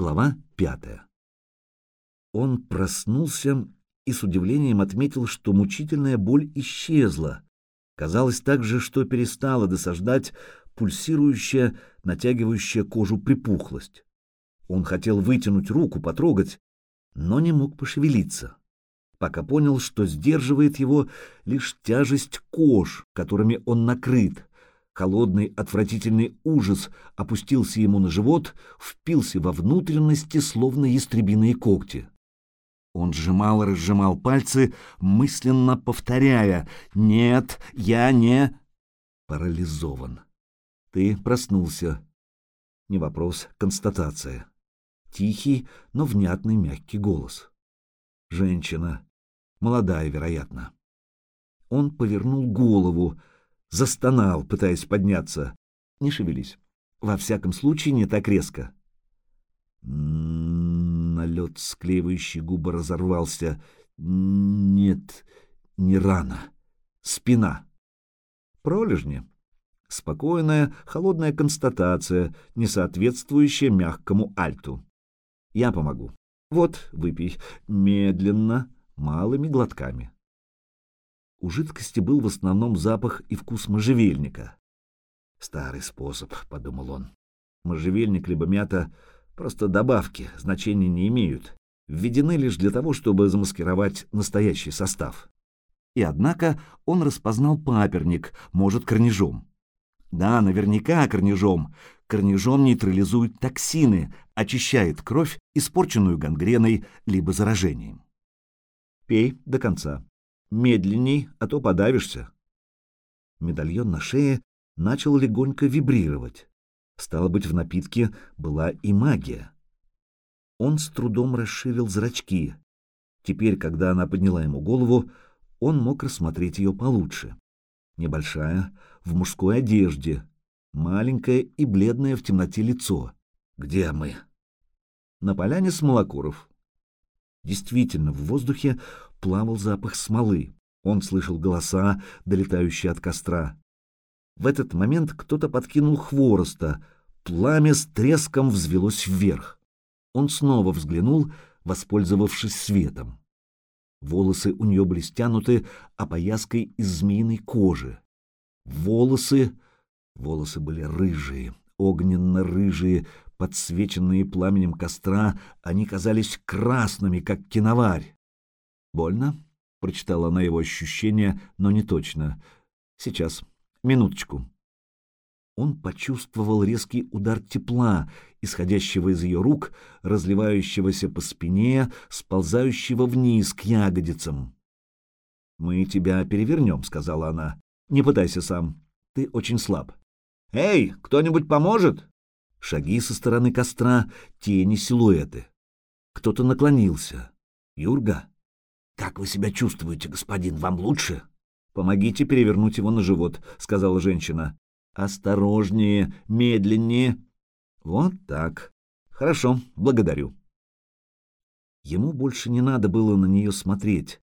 Глава пятая. Он проснулся и с удивлением отметил, что мучительная боль исчезла. Казалось также, что перестала досаждать пульсирующая, натягивающая кожу припухлость. Он хотел вытянуть руку, потрогать, но не мог пошевелиться, пока понял, что сдерживает его лишь тяжесть кож, которыми он накрыт. Холодный, отвратительный ужас опустился ему на живот, впился во внутренности, словно ястребиные когти. Он сжимал и разжимал пальцы, мысленно повторяя «Нет, я не...» Парализован. Ты проснулся. Не вопрос, констатация. Тихий, но внятный мягкий голос. Женщина. Молодая, вероятно. Он повернул голову, застонал, пытаясь подняться. Не шевелись. Во всяком случае, не так резко. Налет, склеивающий губы, разорвался. Нет, не рана. Спина. Пролежни. Спокойная, холодная констатация, не соответствующая мягкому альту. Я помогу. Вот, выпей. Медленно, малыми глотками. У жидкости был в основном запах и вкус можжевельника. «Старый способ», — подумал он. «Можжевельник либо мята — просто добавки, значения не имеют, введены лишь для того, чтобы замаскировать настоящий состав». И однако он распознал паперник, может, корнижом. Да, наверняка корнижом. Корнижом нейтрализует токсины, очищает кровь, испорченную гангреной либо заражением. Пей до конца. Медленней, а то подавишься. Медальон на шее начал легонько вибрировать. Стало быть, в напитке была и магия. Он с трудом расширил зрачки. Теперь, когда она подняла ему голову, он мог рассмотреть ее получше. Небольшая, в мужской одежде, маленькое и бледное в темноте лицо. Где мы? На поляне Смолокуров. Действительно, в воздухе плавал запах смолы. Он слышал голоса, долетающие от костра. В этот момент кто-то подкинул хвороста. Пламя с треском взвелось вверх. Он снова взглянул, воспользовавшись светом. Волосы у нее были стянуты опояской из змеиной кожи. Волосы... Волосы были рыжие, огненно-рыжие, подсвеченные пламенем костра, они казались красными, как киноварь. «Больно?» — прочитала она его ощущения, но не точно. «Сейчас. Минуточку». Он почувствовал резкий удар тепла, исходящего из ее рук, разливающегося по спине, сползающего вниз к ягодицам. «Мы тебя перевернем», — сказала она. «Не пытайся сам. Ты очень слаб». «Эй, кто-нибудь поможет?» Шаги со стороны костра, тени, силуэты. Кто-то наклонился. «Юрга?» «Как вы себя чувствуете, господин? Вам лучше?» «Помогите перевернуть его на живот», — сказала женщина. «Осторожнее, медленнее». «Вот так. Хорошо, благодарю». Ему больше не надо было на нее смотреть.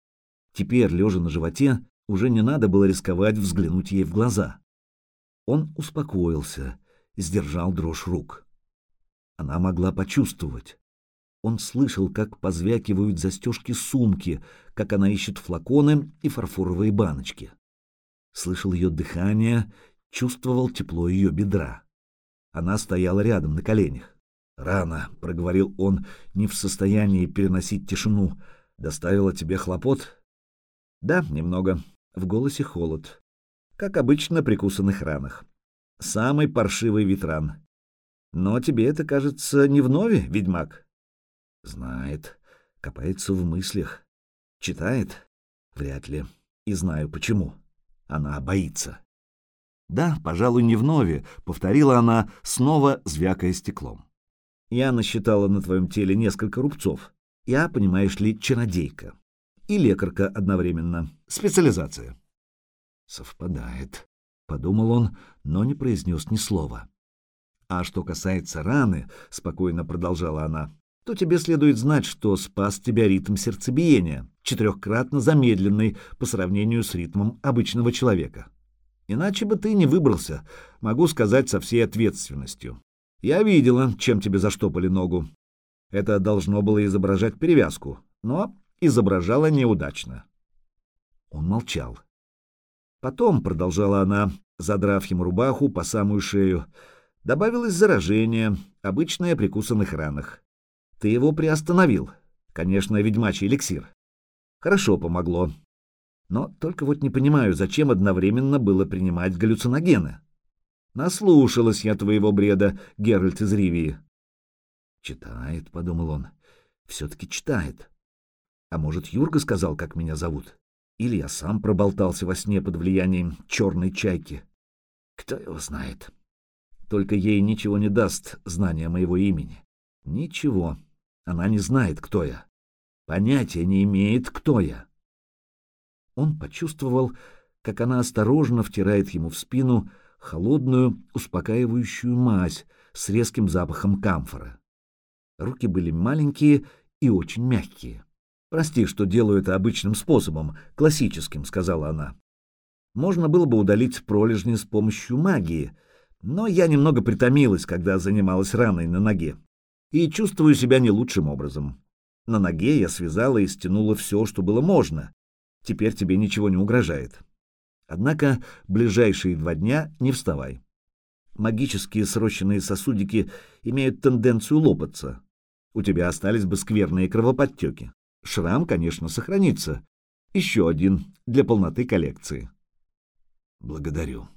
Теперь, лежа на животе, уже не надо было рисковать взглянуть ей в глаза. Он успокоился, сдержал дрожь рук. Она могла почувствовать. Он слышал, как позвякивают застежки сумки, как она ищет флаконы и фарфоровые баночки. Слышал ее дыхание, чувствовал тепло ее бедра. Она стояла рядом на коленях. «Рано», — проговорил он, не в состоянии переносить тишину. «Доставила тебе хлопот?» «Да, немного». В голосе холод. Как обычно при кусанных ранах. Самый паршивый ветран. Но тебе это кажется не вновь, ведьмак? Знает, копается в мыслях. Читает? Вряд ли. И знаю почему. Она боится. Да, пожалуй, не вновь, повторила она, снова звякая стеклом. Я насчитала на твоем теле несколько рубцов. Я, понимаешь ли, чародейка. И лекарка одновременно. Специализация. Совпадает, подумал он, но не произнес ни слова. А что касается раны, спокойно продолжала она, то тебе следует знать, что спас тебя ритм сердцебиения, четырехкратно замедленный по сравнению с ритмом обычного человека. Иначе бы ты не выбрался, могу сказать со всей ответственностью. Я видела, чем тебе заштопали ногу. Это должно было изображать перевязку, но изображала неудачно. Он молчал. Потом, продолжала она, задрав ему рубаху по самую шею, добавилось заражение, обычное при кусанных ранах. Ты его приостановил. Конечно, ведьмачий эликсир. Хорошо помогло. Но только вот не понимаю, зачем одновременно было принимать галлюциногены. Наслушалась я твоего бреда, Геральт из Ривии. Читает, — подумал он, — все-таки читает. А может, Юрга сказал, как меня зовут? Или я сам проболтался во сне под влиянием черной чайки? Кто его знает? Только ей ничего не даст знание моего имени. Ничего. Она не знает, кто я. Понятия не имеет, кто я. Он почувствовал, как она осторожно втирает ему в спину холодную, успокаивающую мазь с резким запахом камфора. Руки были маленькие и очень мягкие. «Прости, что делаю это обычным способом, классическим», — сказала она. «Можно было бы удалить пролежни с помощью магии, но я немного притомилась, когда занималась раной на ноге, и чувствую себя не лучшим образом. На ноге я связала и стянула все, что было можно. Теперь тебе ничего не угрожает. Однако ближайшие два дня не вставай. Магические срощенные сосудики имеют тенденцию лопаться. У тебя остались бы скверные кровоподтеки. Шрам, конечно, сохранится. Еще один для полноты коллекции. Благодарю.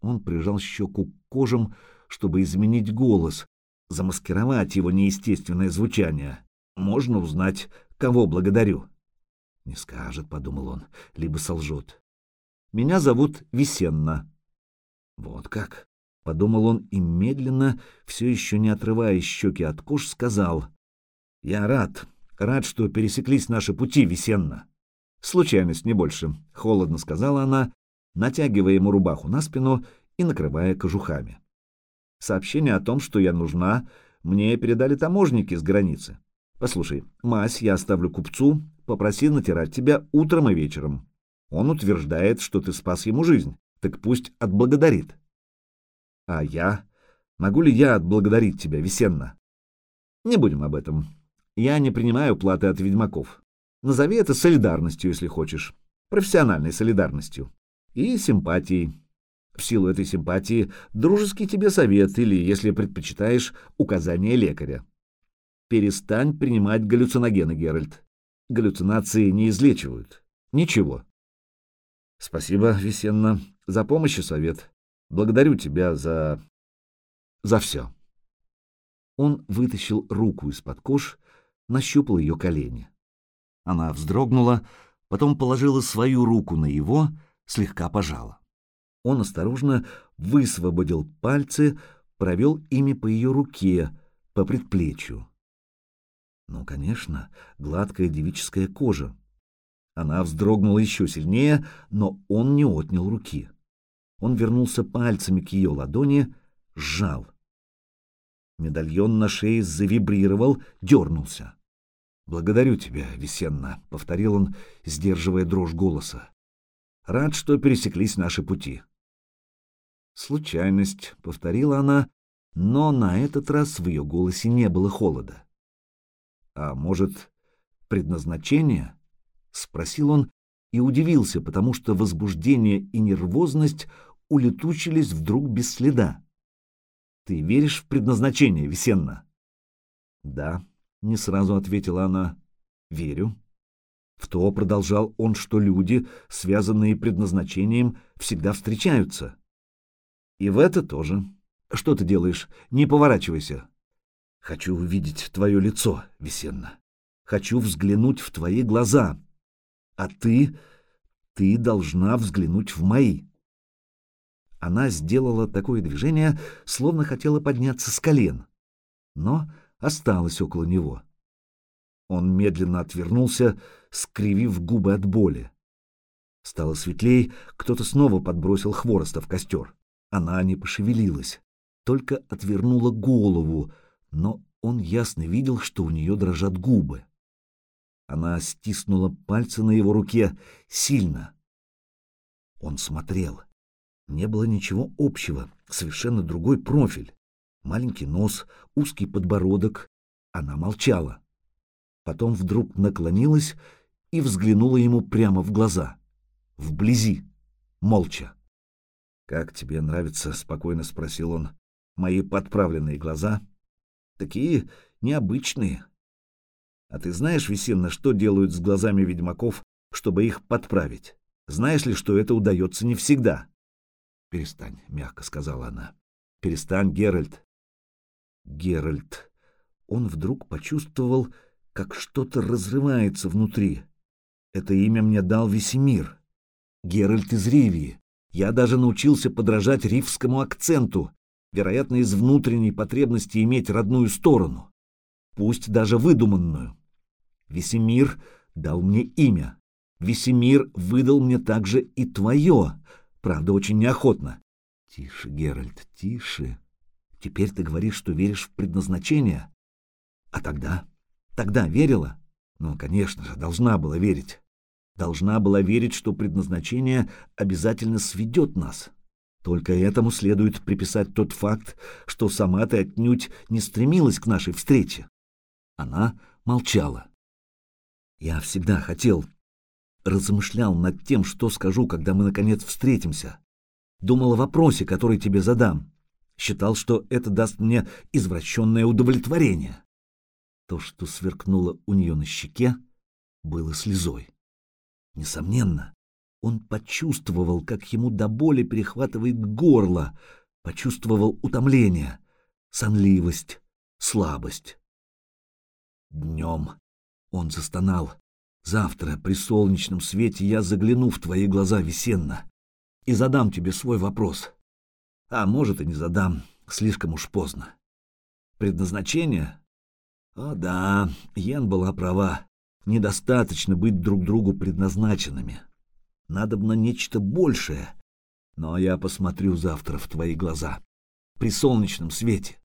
Он прижал щеку к кожам, чтобы изменить голос, замаскировать его неестественное звучание. Можно узнать, кого благодарю. Не скажет, подумал он, либо солжет. Меня зовут Весенна. Вот как, подумал он и медленно, все еще не отрывая щеки от кож, сказал. Я рад, Рад, что пересеклись наши пути, Весенна. Случайность, не больше, — холодно сказала она, натягивая ему рубаху на спину и накрывая кожухами. Сообщение о том, что я нужна, мне передали таможники с границы. Послушай, мазь я оставлю купцу, попроси натирать тебя утром и вечером. Он утверждает, что ты спас ему жизнь, так пусть отблагодарит. А я? Могу ли я отблагодарить тебя, Весенна? Не будем об этом. Я не принимаю платы от ведьмаков. Назови это солидарностью, если хочешь. Профессиональной солидарностью. И симпатией. В силу этой симпатии дружеский тебе совет или, если предпочитаешь, указание лекаря. Перестань принимать галлюциногены, Геральт. Галлюцинации не излечивают. Ничего. Спасибо, Весенна, за помощь и совет. Благодарю тебя за... за все. Он вытащил руку из-под кож нащупал ее колени. Она вздрогнула, потом положила свою руку на его, слегка пожала. Он осторожно высвободил пальцы, провел ими по ее руке, по предплечью. Ну, конечно, гладкая девическая кожа. Она вздрогнула еще сильнее, но он не отнял руки. Он вернулся пальцами к ее ладони, сжал. Медальон на шее завибрировал, дернулся. «Благодарю тебя, Весенна», — повторил он, сдерживая дрожь голоса. «Рад, что пересеклись наши пути». «Случайность», — повторила она, но на этот раз в ее голосе не было холода. «А может, предназначение?» — спросил он и удивился, потому что возбуждение и нервозность улетучились вдруг без следа. «Ты веришь в предназначение, Весенна?» «Да», — не сразу ответила она. «Верю». В то продолжал он, что люди, связанные предназначением, всегда встречаются. И в это тоже. Что ты делаешь? Не поворачивайся. Хочу увидеть твое лицо, Весенна. Хочу взглянуть в твои глаза. А ты... ты должна взглянуть в мои. Она сделала такое движение, словно хотела подняться с колен. Но осталась около него. Он медленно отвернулся, скривив губы от боли. Стало светлей, кто-то снова подбросил хвороста в костер. Она не пошевелилась, только отвернула голову, но он ясно видел, что у нее дрожат губы. Она стиснула пальцы на его руке сильно. Он смотрел. Не было ничего общего, совершенно другой профиль. Маленький нос, узкий подбородок, Она молчала. Потом вдруг наклонилась и взглянула ему прямо в глаза. Вблизи. Молча. «Как тебе нравится?» — спокойно спросил он. «Мои подправленные глаза. Такие необычные. А ты знаешь, Весенна, что делают с глазами ведьмаков, чтобы их подправить? Знаешь ли, что это удается не всегда?» «Перестань», — мягко сказала она. «Перестань, Геральт». Геральт. Он вдруг почувствовал, как что-то разрывается внутри. Это имя мне дал Весемир. Геральт из Ривии. Я даже научился подражать ривскому акценту, вероятно, из внутренней потребности иметь родную сторону, пусть даже выдуманную. Весемир дал мне имя. Весемир выдал мне также и твое, правда, очень неохотно. Тише, Геральт, тише. Теперь ты говоришь, что веришь в предназначение. А тогда? Тогда верила? Ну, конечно же, должна была верить. Должна была верить, что предназначение обязательно сведет нас. Только этому следует приписать тот факт, что сама ты отнюдь не стремилась к нашей встрече. Она молчала. Я всегда хотел, размышлял над тем, что скажу, когда мы наконец встретимся. Думал о вопросе, который тебе задам. Считал, что это даст мне извращенное удовлетворение. То, что сверкнуло у нее на щеке, было слезой. Несомненно, он почувствовал, как ему до боли перехватывает горло, почувствовал утомление, сонливость, слабость. Днем он застонал. Завтра при солнечном свете я загляну в твои глаза, Весенна, и задам тебе свой вопрос. А может, и не задам, слишком уж поздно. Предназначение? О да, Йен была права. Недостаточно быть друг другу предназначенными. Надо на нечто большее. Но я посмотрю завтра в твои глаза. При солнечном свете.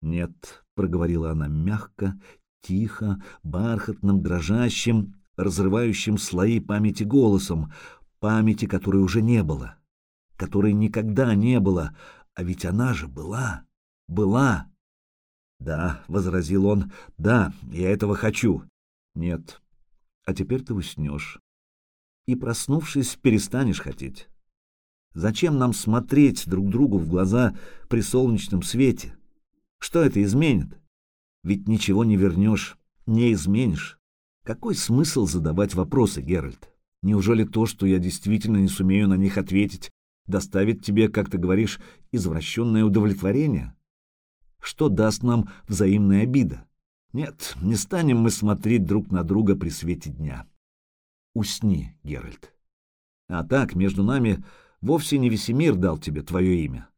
Нет, проговорила она мягко, тихо, бархатным, дрожащим, разрывающим слои памяти голосом, памяти, которой уже не было, которой никогда не было, а ведь она же была, была. Да, возразил он. Да, я этого хочу. Нет. А теперь ты уснешь. И, проснувшись, перестанешь хотеть. Зачем нам смотреть друг другу в глаза при солнечном свете? Что это изменит? Ведь ничего не вернешь, не изменишь. Какой смысл задавать вопросы, Геральт? Неужели то, что я действительно не сумею на них ответить, доставит тебе, как ты говоришь, извращенное удовлетворение? Что даст нам взаимная обида? Нет, не станем мы смотреть друг на друга при свете дня. Усни, Геральт. А так, между нами, вовсе не Весемир дал тебе твое имя.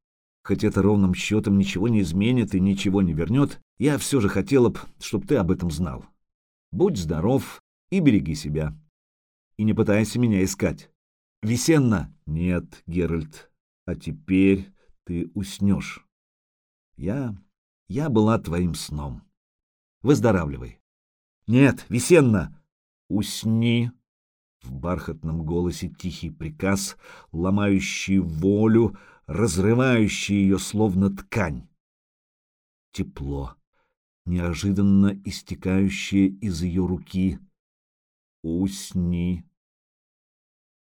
Хоть это ровным счетом ничего не изменит и ничего не вернет, я все же хотела б, чтобы ты об этом знал. Будь здоров и береги себя. И не пытайся меня искать. Весенна! Нет, Геральт, а теперь ты уснешь. Я... я была твоим сном. Выздоравливай. Нет, Весенна, усни. В бархатном голосе тихий приказ, ломающий волю, разрывающий ее словно ткань. Тепло, неожиданно истекающее из ее руки. Усни.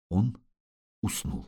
Он уснул.